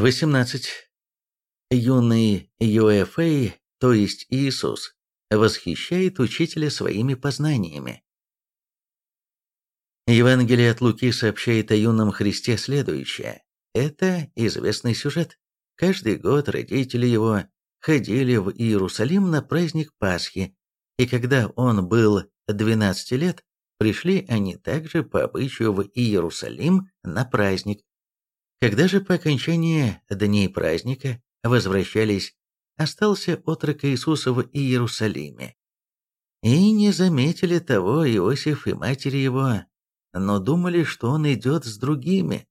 18. Юный Юэфэй, то есть Иисус, восхищает учителя своими познаниями. Евангелие от Луки сообщает о юном Христе следующее. Это известный сюжет. Каждый год родители его ходили в Иерусалим на праздник Пасхи, и когда он был 12 лет, пришли они также по обычаю в Иерусалим на праздник. Когда же по окончании дней праздника возвращались, остался отрок Иисуса в Иерусалиме. И не заметили того Иосиф и матери его, но думали, что он идет с другими.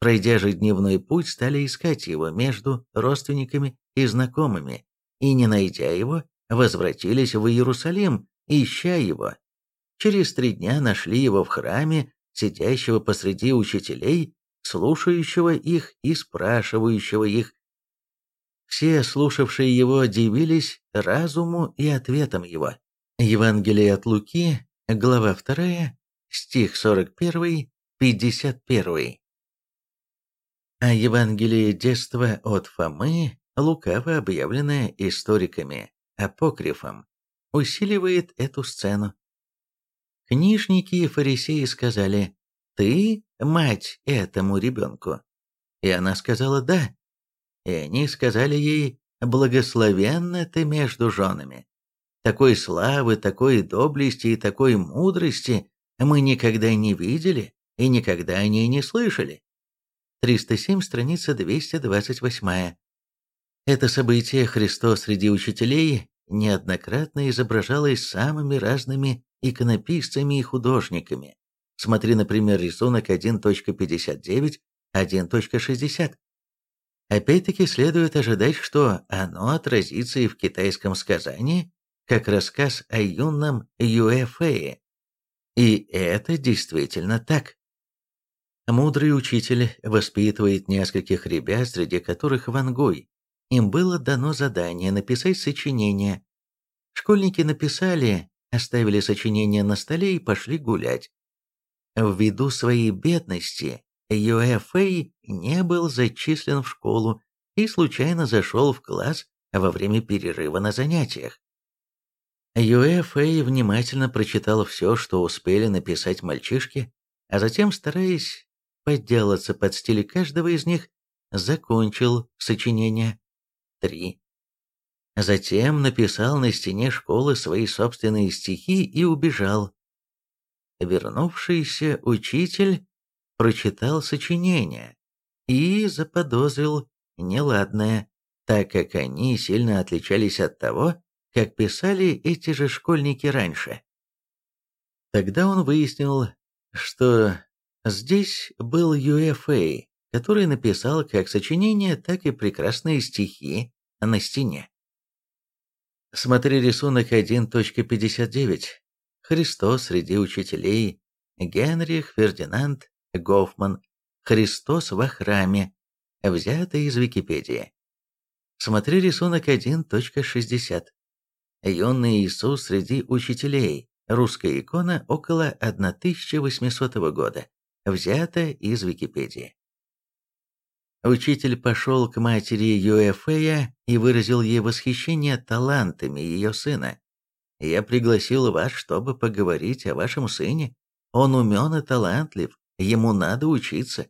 Пройдя же дневной путь, стали искать его между родственниками и знакомыми, и, не найдя его, возвратились в Иерусалим, ища его. Через три дня нашли его в храме, сидящего посреди учителей, слушающего их и спрашивающего их. Все, слушавшие его, дивились разуму и ответам его. Евангелие от Луки, глава 2, стих 41, 51. А Евангелие детства от Фомы, лукаво объявленное историками апокрифом, усиливает эту сцену. Книжники и фарисеи сказали, «Ты мать этому ребенку?» И она сказала «да». И они сказали ей, «Благословенна ты между женами». Такой славы, такой доблести и такой мудрости мы никогда не видели и никогда о ней не слышали. 307, страница 228. Это событие Христос среди учителей неоднократно изображалось самыми разными иконописцами и художниками. Смотри, например, рисунок 1.59, 1.60. Опять-таки следует ожидать, что оно отразится и в китайском сказании, как рассказ о юном Юэфее. И это действительно так. Мудрый учитель воспитывает нескольких ребят, среди которых Ван Гой. Им было дано задание написать сочинение. Школьники написали, оставили сочинение на столе и пошли гулять. Ввиду своей бедности, Юэфэй не был зачислен в школу и случайно зашел в класс во время перерыва на занятиях. Юэфэй внимательно прочитал все, что успели написать мальчишки, а затем, стараясь подделаться под стиль каждого из них, закончил сочинение. 3. Затем написал на стене школы свои собственные стихи и убежал. Вернувшийся учитель прочитал сочинение и заподозрил неладное, так как они сильно отличались от того, как писали эти же школьники раньше. Тогда он выяснил, что здесь был Юэфэй, который написал как сочинение, так и прекрасные стихи на стене. Смотри рисунок 1.59. Христос среди учителей. Генрих Фердинанд Гофман. Христос во храме. Взято из Википедии. Смотри рисунок 1.60. Юный Иисус среди учителей. Русская икона около 1800 года. Взято из Википедии. Учитель пошел к матери Юэфея и выразил ей восхищение талантами ее сына. «Я пригласил вас, чтобы поговорить о вашем сыне. Он умен и талантлив, ему надо учиться.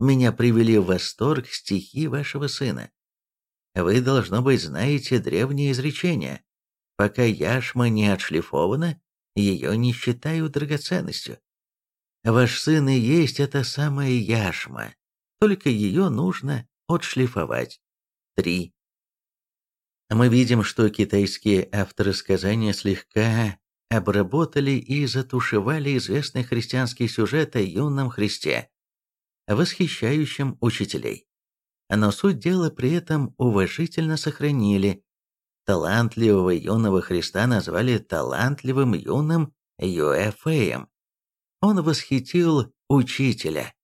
Меня привели в восторг стихи вашего сына. Вы, должно быть, знаете древнее изречение. Пока яшма не отшлифована, ее не считают драгоценностью. Ваш сын и есть эта самая яшма, только ее нужно отшлифовать. 3. Мы видим, что китайские авторы сказания слегка обработали и затушевали известный христианский сюжет о юном Христе, восхищающем учителей. Но суть дела при этом уважительно сохранили. Талантливого юного Христа назвали талантливым юным Юэфеем. Он восхитил учителя.